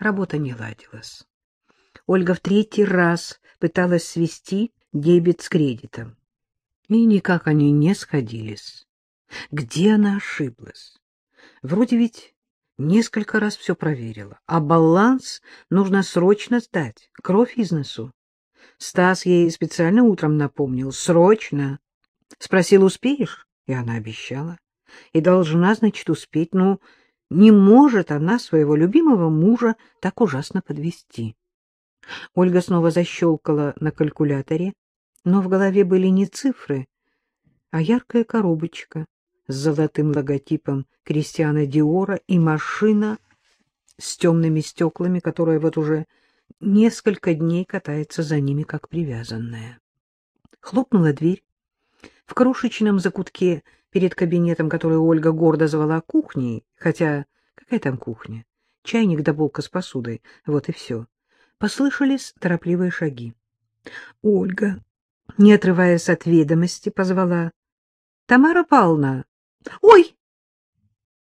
Работа не ладилась. Ольга в третий раз пыталась свести дебет с кредитом. И никак они не сходились. Где она ошиблась? Вроде ведь несколько раз все проверила, а баланс нужно срочно сдать, кровь из носу. Стас ей специально утром напомнил, срочно. Спросил, успеешь? И она обещала. И должна, значит, успеть. Ну, не может она своего любимого мужа так ужасно подвести. Ольга снова защелкала на калькуляторе, но в голове были не цифры, а яркая коробочка с золотым логотипом Кристиана Диора и машина с темными стеклами, которая вот уже несколько дней катается за ними, как привязанная. Хлопнула дверь. В крошечном закутке перед кабинетом, который Ольга гордо звала кухней, хотя какая там кухня? Чайник да булка с посудой, вот и все. Послышались торопливые шаги. Ольга, не отрываясь от ведомости, позвала. — Тамара Павловна! — Ой!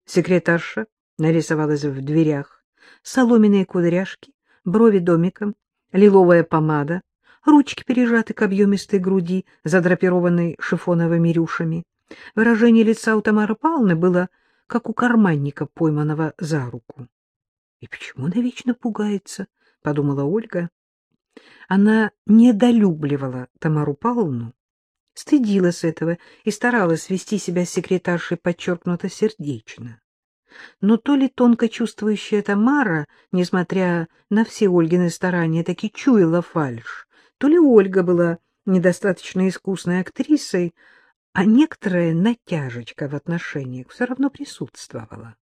Секретарша нарисовалась в дверях. Соломенные кудряшки, брови домиком, лиловая помада, ручки пережаты к объемистой груди, задрапированной шифоновыми рюшами. Выражение лица у Тамары Павловны было, как у карманника, пойманного за руку. — И почему она вечно пугается? — подумала Ольга. Она недолюбливала Тамару Павловну, стыдилась этого и старалась вести себя с секретаршей подчеркнуто сердечно. Но то ли тонко чувствующая Тамара, несмотря на все Ольгины старания, таки чуяла фальшь, то ли Ольга была недостаточно искусной актрисой, а некоторая натяжечка в отношениях все равно присутствовала.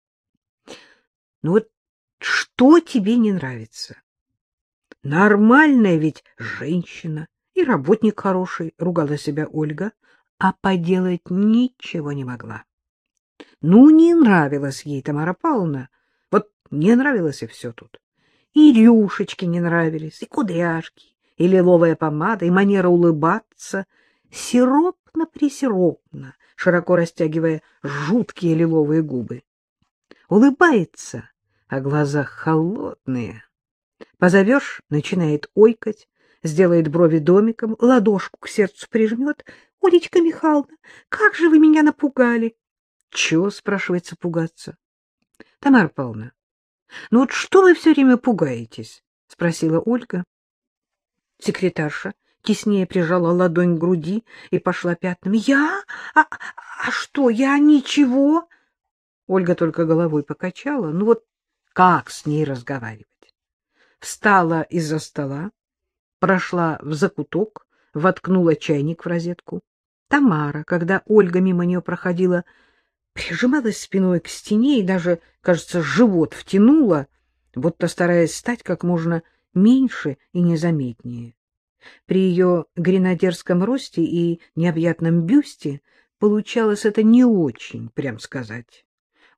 Ну вот что тебе не нравится? Нормальная ведь женщина и работник хороший, ругала себя Ольга, а поделать ничего не могла. Ну, не нравилась ей Тамара Павловна, вот не нравилось и все тут. И рюшечки не нравились, и кудряшки, и лиловая помада, и манера улыбаться, сиропно-присиропно, широко растягивая жуткие лиловые губы. Улыбается, а глаза холодные. Позовешь — начинает ойкать, сделает брови домиком, ладошку к сердцу прижмет. — Олечка Михайловна, как же вы меня напугали! — Чего, спрашивается, пугаться? — Тамара Павловна, ну вот что вы все время пугаетесь? — спросила Ольга. Секретарша теснее прижала ладонь к груди и пошла пятнами. — Я? А, а что, я ничего? Ольга только головой покачала. Ну вот как с ней разговаривать? Встала из-за стола, прошла в закуток, воткнула чайник в розетку. Тамара, когда Ольга мимо нее проходила, прижималась спиной к стене и даже, кажется, живот втянула, будто стараясь стать как можно меньше и незаметнее. При ее гренадерском росте и необъятном бюсте получалось это не очень, прям сказать.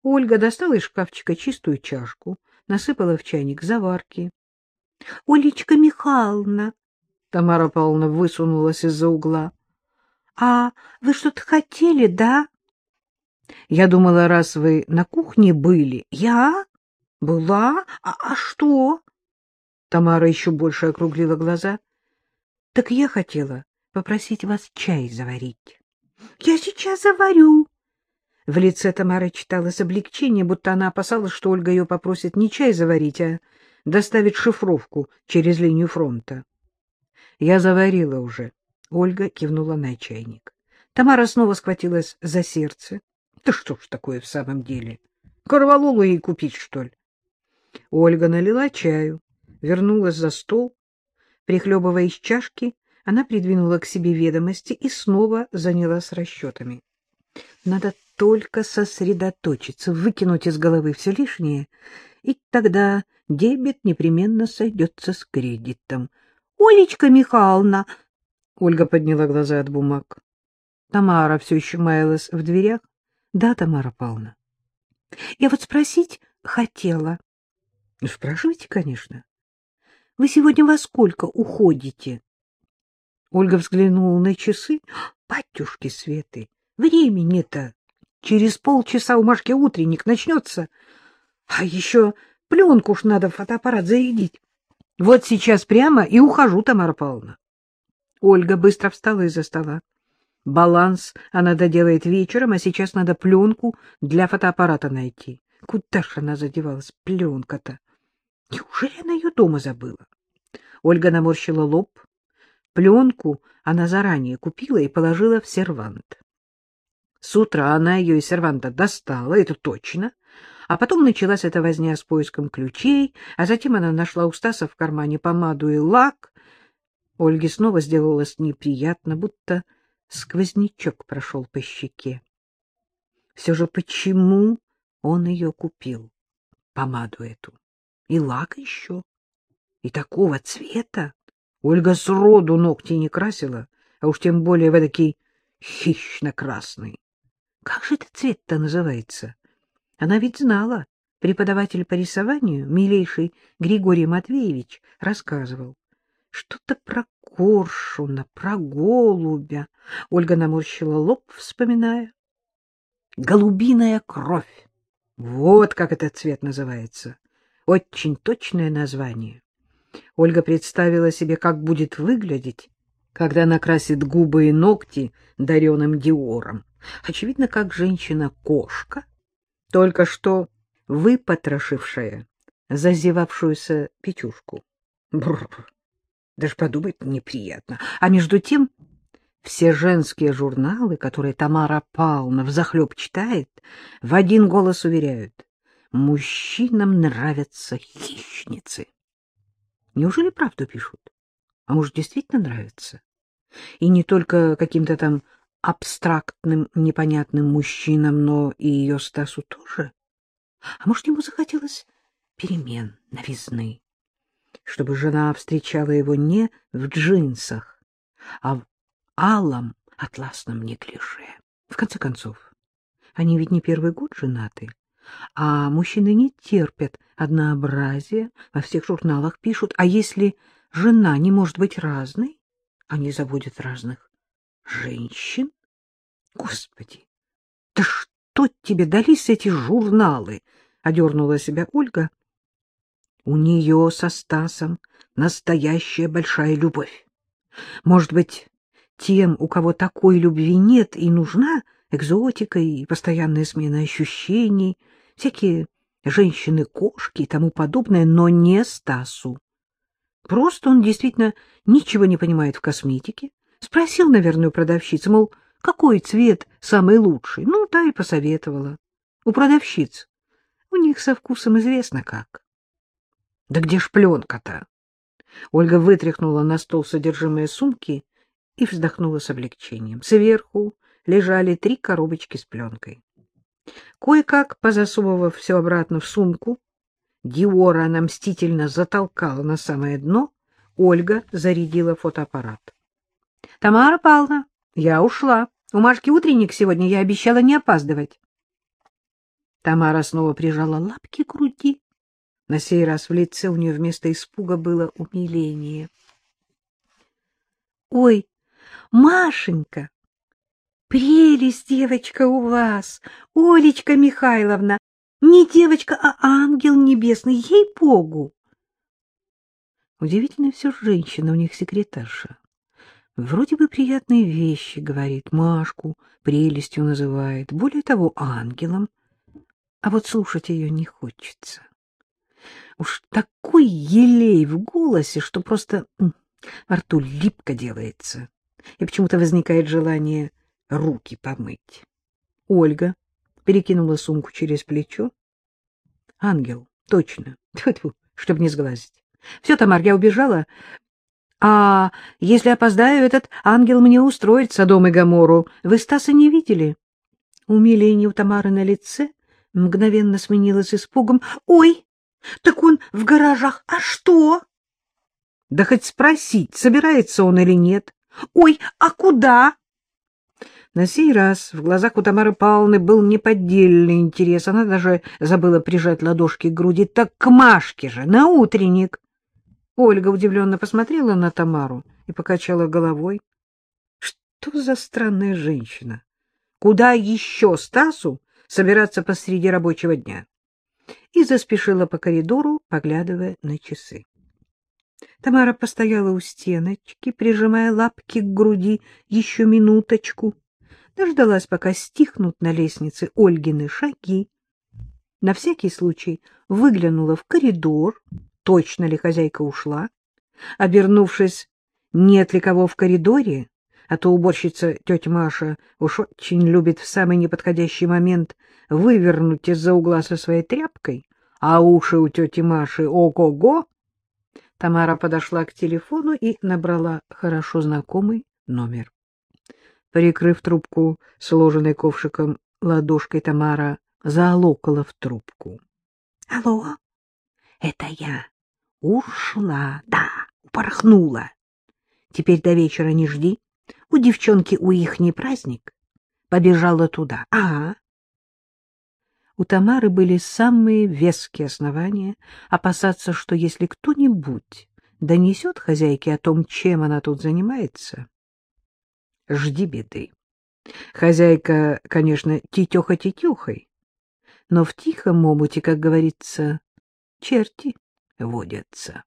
Ольга достала из шкафчика чистую чашку, насыпала в чайник заварки. — Олечка Михайловна, — Тамара Павловна высунулась из-за угла, — а вы что-то хотели, да? — Я думала, раз вы на кухне были. — Я? Была? А, а что? Тамара еще больше округлила глаза. — Так я хотела попросить вас чай заварить. — Я сейчас заварю. В лице Тамары читалось облегчение, будто она опасалась, что Ольга ее попросит не чай заварить, а доставить шифровку через линию фронта. — Я заварила уже. Ольга кивнула на чайник. Тамара снова схватилась за сердце. — Да что ж такое в самом деле? Корвалолу ей купить, что ли? Ольга налила чаю, вернулась за стол. Прихлебывая из чашки, она придвинула к себе ведомости и снова занялась расчетами. Надо только сосредоточиться, выкинуть из головы все лишнее, и тогда дебет непременно сойдется с кредитом. — Олечка Михайловна! — Ольга подняла глаза от бумаг. Тамара все еще маялась в дверях. — Да, Тамара Павловна. — Я вот спросить хотела. — Спрашивайте, конечно. — Вы сегодня во сколько уходите? Ольга взглянула на часы. — Батюшки Светы! Времени-то! Через полчаса у Машки утренник начнется, а еще Пленку уж надо в фотоаппарат зарядить. Вот сейчас прямо и ухожу, Тамара Павловна. Ольга быстро встала из-за стола. Баланс она доделает вечером, а сейчас надо пленку для фотоаппарата найти. Куда ж она задевалась, пленка-то? Неужели она ее дома забыла? Ольга наморщила лоб. Пленку она заранее купила и положила в сервант. С утра она ее из серванта достала, это точно, а потом началась эта возня с поиском ключей, а затем она нашла у Стаса в кармане помаду и лак. Ольге снова сделалось неприятно, будто сквознячок прошел по щеке. Все же почему он ее купил, помаду эту, и лак еще, и такого цвета? Ольга сроду ногти не красила, а уж тем более в эдакий хищно-красный. Как же этот цвет-то называется? Она ведь знала. Преподаватель по рисованию, милейший Григорий Матвеевич, рассказывал. Что-то про коршуна, про голубя. Ольга наморщила лоб, вспоминая. Голубиная кровь. Вот как этот цвет называется. Очень точное название. Ольга представила себе, как будет выглядеть, когда накрасит губы и ногти дареным диором. Очевидно, как женщина-кошка, только что выпотрошившая зазевавшуюся печушку. Бррр, даже подумать неприятно. А между тем все женские журналы, которые Тамара Павловна взахлеб читает, в один голос уверяют, мужчинам нравятся хищницы. Неужели правду пишут? А может, действительно нравится? И не только каким-то там абстрактным, непонятным мужчинам, но и ее Стасу тоже? А может, ему захотелось перемен, новизны, чтобы жена встречала его не в джинсах, а в алом атласном неглиже. В конце концов, они ведь не первый год женаты, а мужчины не терпят однообразия, во всех журналах пишут, а если жена не может быть разной, они заводят разных женщин? Господи, да что тебе дались эти журналы? — одернула себя Ольга. У нее со Стасом настоящая большая любовь. Может быть, тем, у кого такой любви нет, и нужна экзотика и постоянная смена ощущений, всякие женщины-кошки и тому подобное, но не Стасу. Просто он действительно ничего не понимает в косметике. Спросил, наверное, у продавщицы, мол, какой цвет самый лучший. Ну, та и посоветовала. У продавщиц. У них со вкусом известно как. Да где ж пленка-то? Ольга вытряхнула на стол содержимое сумки и вздохнула с облегчением. Сверху лежали три коробочки с пленкой. Кое-как, позасовывав все обратно в сумку, Диора она мстительно затолкала на самое дно, Ольга зарядила фотоаппарат. — Тамара Павловна, я ушла. У Машки утренник сегодня, я обещала не опаздывать. Тамара снова прижала лапки к груди. На сей раз в лице у нее вместо испуга было умиление. — Ой, Машенька, прелесть девочка у вас, Олечка Михайловна, не девочка, а ангел небесный, ей-богу! Удивительно все женщина у них секретарша. Вроде бы приятные вещи, говорит, Машку прелестью называет, более того, ангелом. А вот слушать ее не хочется. Уж такой елей в голосе, что просто во рту липко делается. И почему-то возникает желание руки помыть. Ольга перекинула сумку через плечо. Ангел, точно, чтобы не сглазить. Все, Тамар, я убежала. А если опоздаю, этот ангел мне устроит Содом и Гоморру. Вы Стаса не видели? Умиление у Тамары на лице мгновенно сменилось испугом. Ой, так он в гаражах. А что? Да хоть спросить, собирается он или нет. Ой, а куда? На сей раз в глазах у Тамары Павловны был неподдельный интерес. Она даже забыла прижать ладошки к груди. Так к Машке же, на утренник. Ольга удивленно посмотрела на Тамару и покачала головой. Что за странная женщина? Куда еще Стасу собираться посреди рабочего дня? и заспешила по коридору, поглядывая на часы. Тамара постояла у стеночки, прижимая лапки к груди еще минуточку, дождалась, пока стихнут на лестнице Ольгины шаги. На всякий случай выглянула в коридор, точно ли хозяйка ушла. Обернувшись, нет ли кого в коридоре, а то уборщица тетя Маша уж очень любит в самый неподходящий момент вывернуть из-за угла со своей тряпкой, а уши у тети Маши ого-го. Тамара подошла к телефону и набрала хорошо знакомый номер. Прикрыв трубку, сложенной ковшиком ладошкой, Тамара заолокала в трубку. — Алло, это я. Ушла, да, упорхнула. Теперь до вечера не жди. У девчонки у их не праздник. Побежала туда. Ага. У Тамары были самые веские основания опасаться, что если кто-нибудь донесет хозяйке о том, чем она тут занимается, жди беды. Хозяйка, конечно, тетеха-тетехой, но в тихом омуте, как говорится, черти водятся.